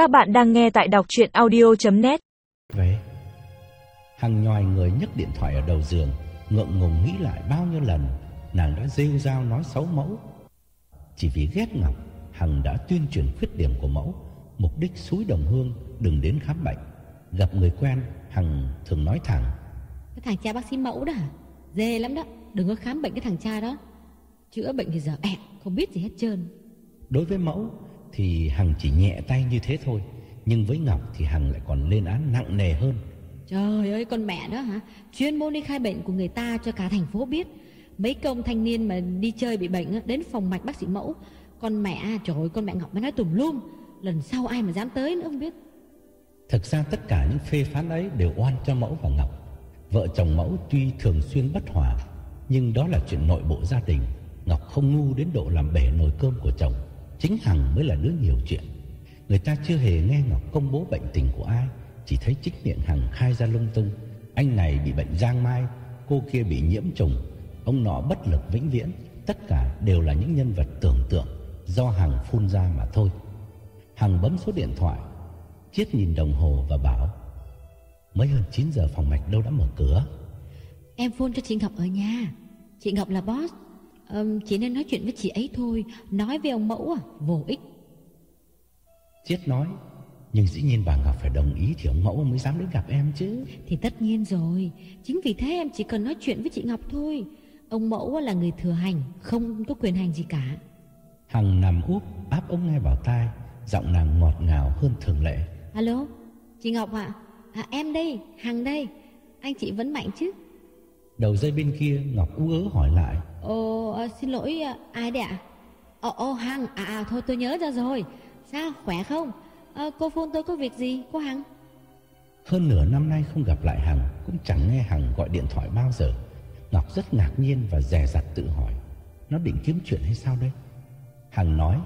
Các bạn đang nghe tại đọc chuyện audio.net Về Hằng nhòi người nhấc điện thoại ở đầu giường Ngượng ngùng nghĩ lại bao nhiêu lần Nàng đã rêu rao nói xấu mẫu. Chỉ vì ghét Ngọc Hằng đã tuyên truyền khuyết điểm của mẫu Mục đích xúi đồng hương Đừng đến khám bệnh. Gặp người quen Hằng thường nói thẳng. Cái thằng cha bác sĩ mẫu đó hả? Dê lắm đó Đừng có khám bệnh cái thằng cha đó. Chữa bệnh thì giờ ẹt Không biết gì hết trơn. Đối với mẫu thì Hằng chỉ nhẹ tay như thế thôi Nhưng với Ngọc thì Hằng lại còn lên án nặng nề hơn. Trời ơi con mẹ đó hả? Chuyên môn đi khai bệnh của người ta cho cả thành phố biết. Mấy công thanh niên mà đi chơi bị bệnh Đến phòng mạch bác sĩ mẫu. Con mẹ trời ơi con mẹ Ngọc mới nói tùm lum. Lần sau ai mà dám tới nữa không biết. Thực ra tất cả những phê phán ấy đều oan cho Mẫu và Ngọc. Vợ chồng Mẫu tuy thường xuyên bất hòa Nhưng đó là chuyện nội bộ gia đình. Ngọc không ngu đến độ làm bể nồi cơm của chồng Chính Hằng mới là đứa nhiều chuyện. Người ta chưa hề nghe Ngọc công bố bệnh tình của ai, Chỉ thấy trích miệng Hằng khai ra lung tung. Anh này bị bệnh giang mai, Cô kia bị nhiễm trùng. Ông nọ bất lực vĩnh viễn, Tất cả đều là những nhân vật tưởng tượng Do Hằng phun ra mà thôi. Hằng bấm số điện thoại Chiết nhìn đồng hồ và bảo, Mới hơn 9 giờ phòng mạch đâu đã mở cửa. Em phun cho chị Ngọc ở nhà. Chị Ngọc là boss. Ờm, Chị nên nói chuyện với chị ấy thôi. Nói với ông mẫu à Vô ích. Chiết nói Nhưng dĩ nhiên bà Ngọc phải đồng ý Thì ông mẫu mới dám đến gặp em chứ. Thì tất nhiên rồi. Chính vì thế em chỉ cần nói chuyện với chị Ngọc thôi. Ông mẫu là người thừa hành Không có quyền hành gì cả. Hằng nằm úp áp ống nghe vào tai. Giọng nàng ngọt ngào hơn thường lệ. Alo Chị Ngọc ạ. À? Em đây Hằng đây. Anh chị vẫn mạnh chứ Đầu dây bên kia Ngọc ú ớ hỏi lại. Ồ à, xin lỗi à, ai đấy ạ? Ồ, ồ Hằng à, à thôi tôi nhớ ra rồi. Sao khỏe không? À, Cô phone tôi có việc gì cô Hằng? Hơn nửa năm nay không gặp lại Hằng Cũng chẳng nghe Hằng gọi điện thoại bao giờ. Ngọc rất ngạc nhiên và dè dặt tự hỏi Nó định kiếm chuyện hay sao đây? Hằng nói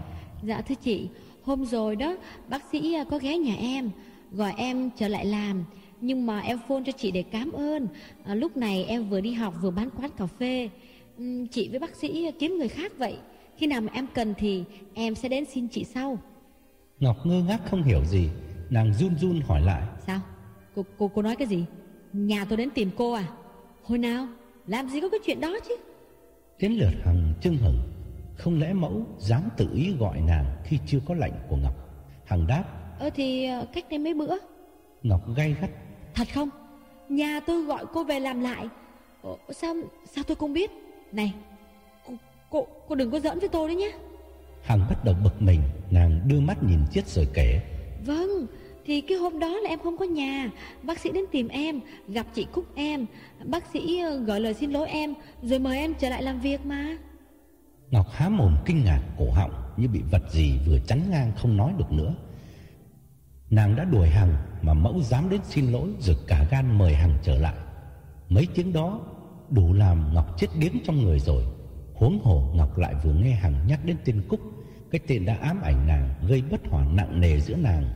Dạ thưa chị Hôm rồi đó bác sĩ có ghé nhà em Gọi em trở lại làm Nhưng mà em phone cho chị để cảm ơn à, Lúc này em vừa đi học vừa bán quán cà phê Ừm, Chị với bác sĩ kiếm người khác vậy Khi nào mà em cần thì em sẽ đến xin chị sau Ngọc ngơ ngác không hiểu gì Nàng run run hỏi lại Sao? Cô, cô, cô nói cái gì? Nhà tôi đến tìm cô à? Hồi nào? Làm gì có cái chuyện đó chứ? Đến lượt Hằng chưng hửng Không lẽ mẫu dám tự ý gọi nàng Khi chưa có lệnh của Ngọc Hằng đáp Ờ thì ờ, cách đây mấy bữa Ngọc gay gắt Thật không? Nhà tôi gọi cô về làm lại. Ồ, Sao sao tôi không biết? Này Cô, cô, cô đừng có giỡn với tôi đấy nhé Hằng bắt đầu bực mình Nàng đưa mắt nhìn Chiết rồi kể. Vâng Thì cái hôm đó là em không có nhà. Bác sĩ đến tìm em Gặp chị Cúc em. Bác sĩ ờ, gửi lời xin lỗi em Rồi mời em trở lại làm việc mà. Ngọc há mồm kinh ngạc cổ họng Như bị vật gì vừa chắn ngang không nói được nữa Nàng đã đuổi Hằng Mà mẫu dám đến xin lỗi Rồi cả gan mời Hằng trở lại. Mấy tiếng đó đủ làm Ngọc chết điếng trong người rồi. Huống hồ Ngọc lại vừa nghe Hằng nhắc đến tên Cúc Cái tên đã ám ảnh nàng Gây bất hòa nặng nề giữa nàng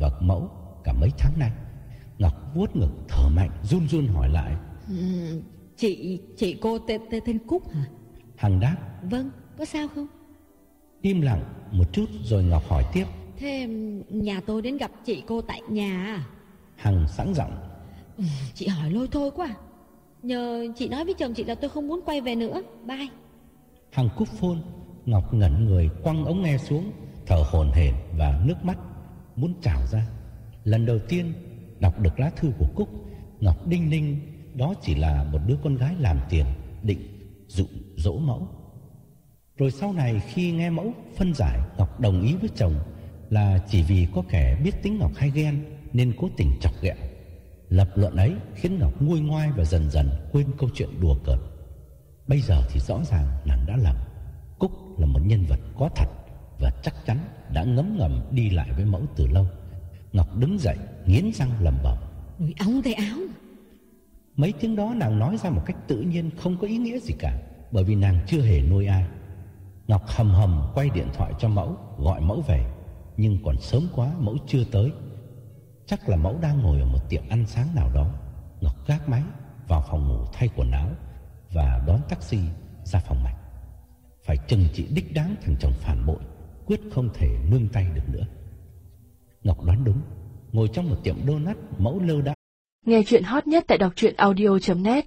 Và mẫu cả mấy tháng nay. Ngọc vuốt ngực thở mạnh Run run hỏi lại. Ừm, Chị chị cô tên, tên, tên Cúc hả? Hằng đáp. Vâng có sao không? Im lặng một chút rồi Ngọc hỏi tiếp Thế nhà tôi đến gặp chị cô tại nhà à? Hằng sẵn giọng. Ừ, Chị hỏi lôi thôi quá. À. Nhờ chị nói với chồng chị là tôi không muốn quay về nữa. Bye. Hằng cúp phone Ngọc ngẩn người quăng ống nghe xuống Thở hổn hển và nước mắt Muốn trào ra. Lần đầu tiên đọc được lá thư của Cúc Ngọc đinh ninh Đó chỉ là một đứa con gái làm tiền Định dụ dỗ mẫu. Rồi sau này khi nghe mẫu phân giải Ngọc đồng ý với chồng Là chỉ vì có kẻ biết tính Ngọc hay ghen Nên cố tình chọc ghẹo. Lập luận ấy khiến Ngọc nguôi ngoai Và dần dần quên câu chuyện đùa cợt. Bây giờ thì rõ ràng nàng đã lầm. Cúc là một nhân vật có thật Và chắc chắn đã ngấm ngầm đi lại với mẫu từ lâu. Ngọc đứng dậy nghiến răng lầm bầm Ui ống tay áo. Mấy tiếng đó nàng nói ra một cách tự nhiên Không có ý nghĩa gì cả Bởi vì nàng chưa hề nuôi ai. Ngọc hầm hầm quay điện thoại cho mẫu Gọi mẫu về nhưng còn sớm quá, mẫu chưa tới. Chắc là mẫu đang ngồi ở một tiệm ăn sáng nào đó. Ngọc gác máy, Vào phòng ngủ thay quần áo Và đón taxi ra phòng mạch. Phải chừng trị đích đáng thằng chồng phản bội, Quyết không thể nương tay được nữa. Ngọc đoán đúng. Ngồi trong một tiệm donut, mẫu lơ đã Nghe chuyện hot nhất tại đọc truyện audio.net